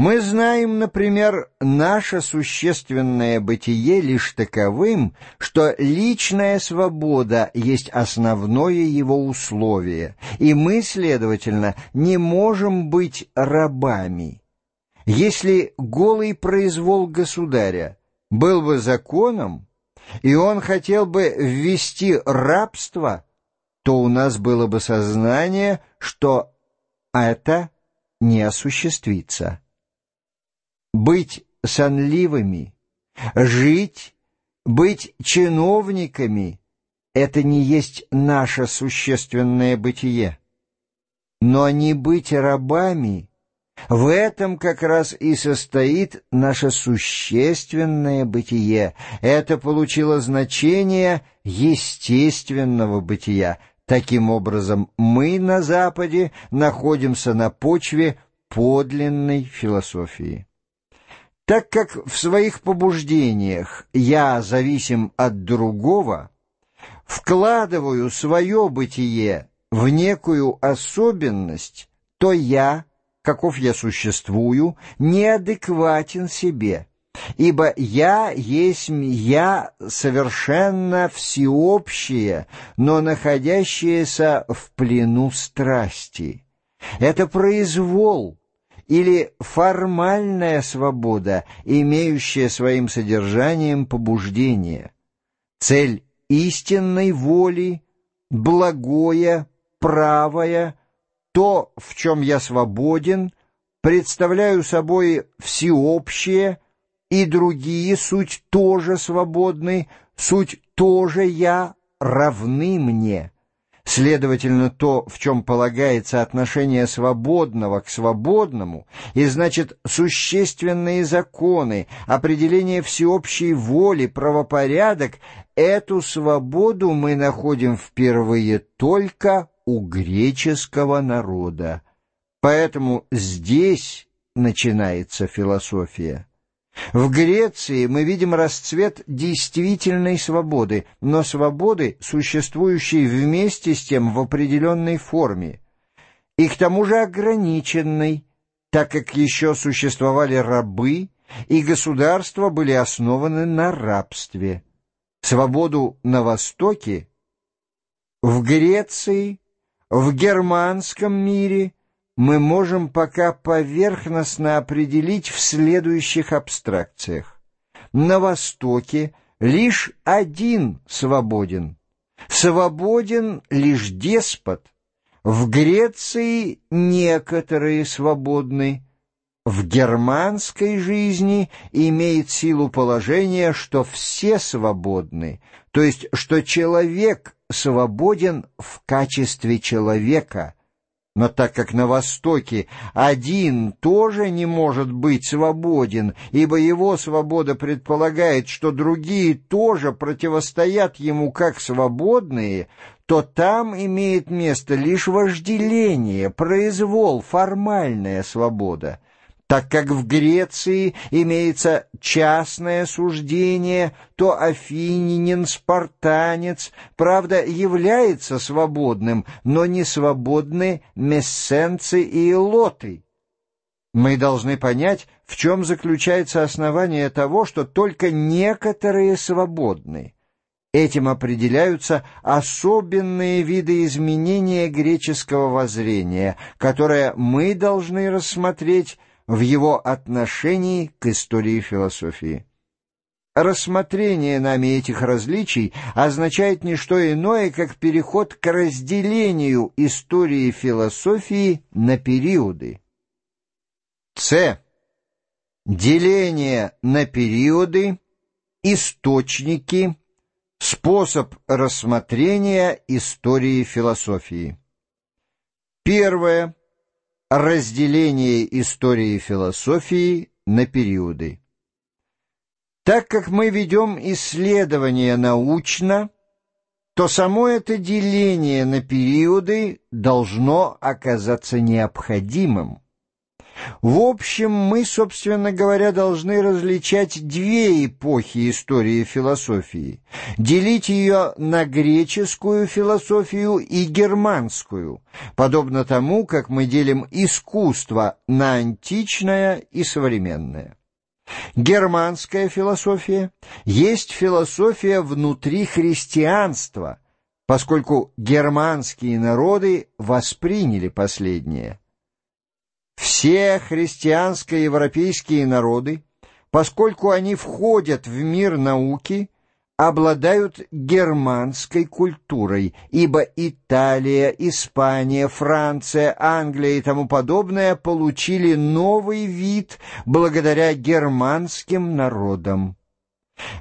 Мы знаем, например, наше существенное бытие лишь таковым, что личная свобода есть основное его условие, и мы, следовательно, не можем быть рабами. Если голый произвол государя был бы законом, и он хотел бы ввести рабство, то у нас было бы сознание, что это не осуществится быть сонливыми, жить, быть чиновниками — это не есть наше существенное бытие. Но не быть рабами — в этом как раз и состоит наше существенное бытие. Это получило значение естественного бытия. Таким образом, мы на Западе находимся на почве подлинной философии. Так как в своих побуждениях я зависим от другого, вкладываю свое бытие в некую особенность, то я, каков я существую, неадекватен себе, ибо я есть я совершенно всеобщее, но находящееся в плену страсти. Это произвол, или формальная свобода, имеющая своим содержанием побуждение. Цель истинной воли, благое, правое, то, в чем я свободен, представляю собой всеобщее, и другие суть тоже свободны, суть тоже я, равны мне». Следовательно, то, в чем полагается отношение свободного к свободному, и значит существенные законы, определение всеобщей воли, правопорядок, эту свободу мы находим впервые только у греческого народа. Поэтому здесь начинается философия. В Греции мы видим расцвет действительной свободы, но свободы, существующей вместе с тем в определенной форме, и к тому же ограниченной, так как еще существовали рабы, и государства были основаны на рабстве. Свободу на Востоке, в Греции, в германском мире – мы можем пока поверхностно определить в следующих абстракциях. На Востоке лишь один свободен. Свободен лишь деспот. В Греции некоторые свободны. В германской жизни имеет силу положения, что все свободны, то есть что человек свободен в качестве человека – но так как на Востоке один тоже не может быть свободен, ибо его свобода предполагает, что другие тоже противостоят ему как свободные, то там имеет место лишь вожделение, произвол, формальная свобода так как в Греции имеется частное суждение, то афининин, спартанец, правда, является свободным, но не свободны мессенцы и лоты. Мы должны понять, в чем заключается основание того, что только некоторые свободны. Этим определяются особенные виды изменения греческого воззрения, которое мы должны рассмотреть в его отношении к истории философии. Рассмотрение нами этих различий означает не что иное, как переход к разделению истории философии на периоды. С. Деление на периоды, источники, способ рассмотрения истории философии. Первое разделение истории философии на периоды. Так как мы ведем исследования научно, то само это деление на периоды должно оказаться необходимым. В общем, мы, собственно говоря, должны различать две эпохи истории философии, делить ее на греческую философию и германскую, подобно тому, как мы делим искусство на античное и современное. Германская философия есть философия внутри христианства, поскольку германские народы восприняли последнее – все христианско-европейские народы, поскольку они входят в мир науки, обладают германской культурой, ибо Италия, Испания, Франция, Англия и тому подобное получили новый вид благодаря германским народам.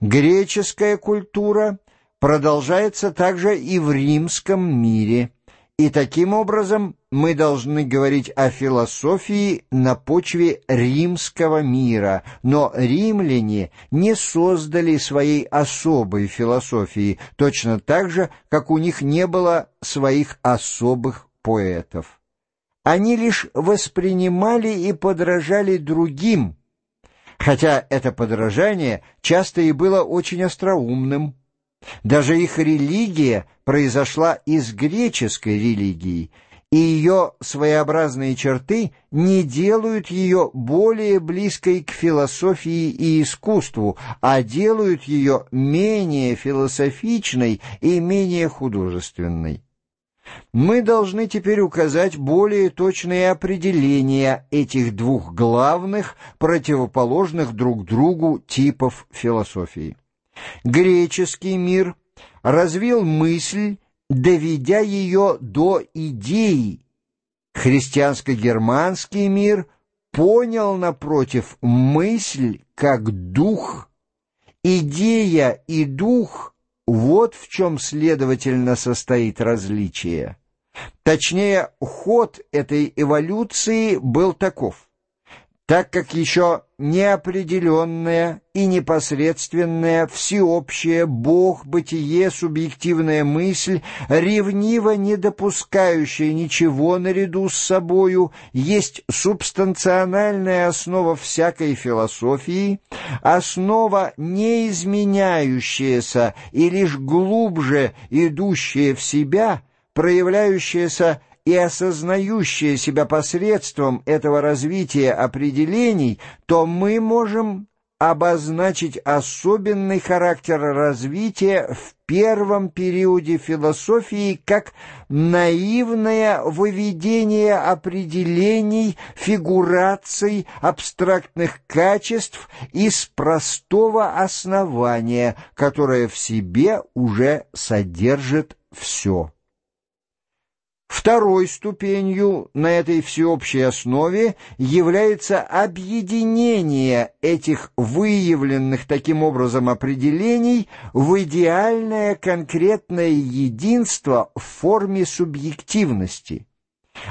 Греческая культура продолжается также и в римском мире, и таким образом мы должны говорить о философии на почве римского мира, но римляне не создали своей особой философии, точно так же, как у них не было своих особых поэтов. Они лишь воспринимали и подражали другим, хотя это подражание часто и было очень остроумным. Даже их религия произошла из греческой религии – и ее своеобразные черты не делают ее более близкой к философии и искусству, а делают ее менее философичной и менее художественной. Мы должны теперь указать более точные определения этих двух главных, противоположных друг другу типов философии. Греческий мир развил мысль доведя ее до идеи. Христианско-германский мир понял, напротив, мысль как дух. Идея и дух — вот в чем, следовательно, состоит различие. Точнее, ход этой эволюции был таков так как еще неопределенная и непосредственная, всеобщая Бог, бытие, субъективная мысль, ревниво не допускающая ничего наряду с собою, есть субстанциональная основа всякой философии, основа не изменяющаяся и лишь глубже идущая в себя, проявляющаяся и осознающие себя посредством этого развития определений, то мы можем обозначить особенный характер развития в первом периоде философии как наивное выведение определений, фигураций, абстрактных качеств из простого основания, которое в себе уже содержит все. Второй ступенью на этой всеобщей основе является объединение этих выявленных таким образом определений в идеальное конкретное единство в форме субъективности.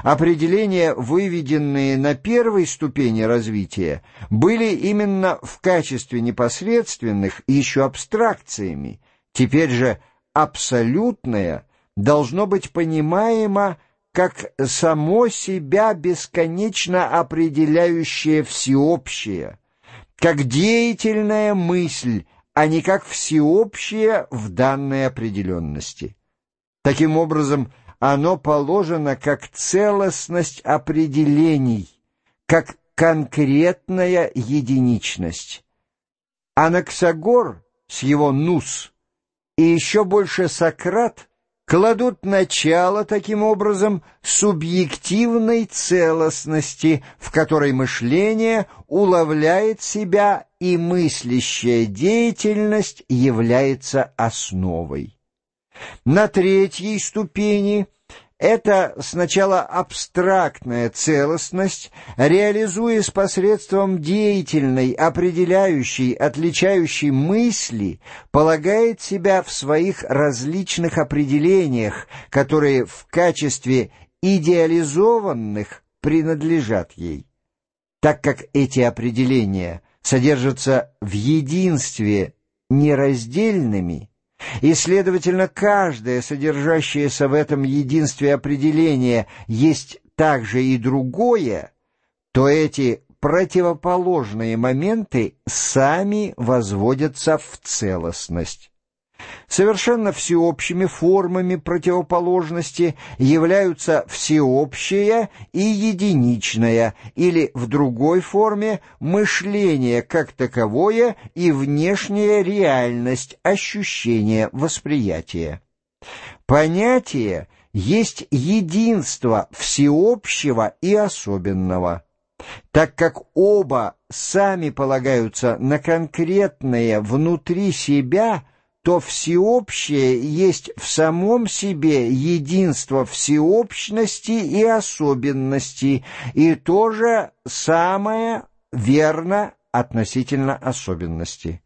Определения, выведенные на первой ступени развития, были именно в качестве непосредственных еще абстракциями, теперь же абсолютное – должно быть понимаемо как само себя бесконечно определяющее всеобщее, как деятельная мысль, а не как всеобщее в данной определенности. Таким образом, оно положено как целостность определений, как конкретная единичность. Анаксагор с его «нус» и еще больше Сократ — кладут начало таким образом субъективной целостности, в которой мышление уловляет себя и мыслящая деятельность является основой. На третьей ступени это сначала абстрактная целостность, реализуясь посредством деятельной, определяющей, отличающей мысли, полагает себя в своих различных определениях, которые в качестве идеализованных принадлежат ей. Так как эти определения содержатся в единстве нераздельными – и, следовательно, каждое содержащееся в этом единстве определение есть также и другое, то эти противоположные моменты сами возводятся в целостность. Совершенно всеобщими формами противоположности являются всеобщее и единичное, или в другой форме мышление как таковое и внешняя реальность, ощущение, восприятие. Понятие есть единство всеобщего и особенного. Так как оба сами полагаются на конкретное внутри себя – то всеобщее есть в самом себе единство всеобщности и особенности, и то же самое верно относительно особенности.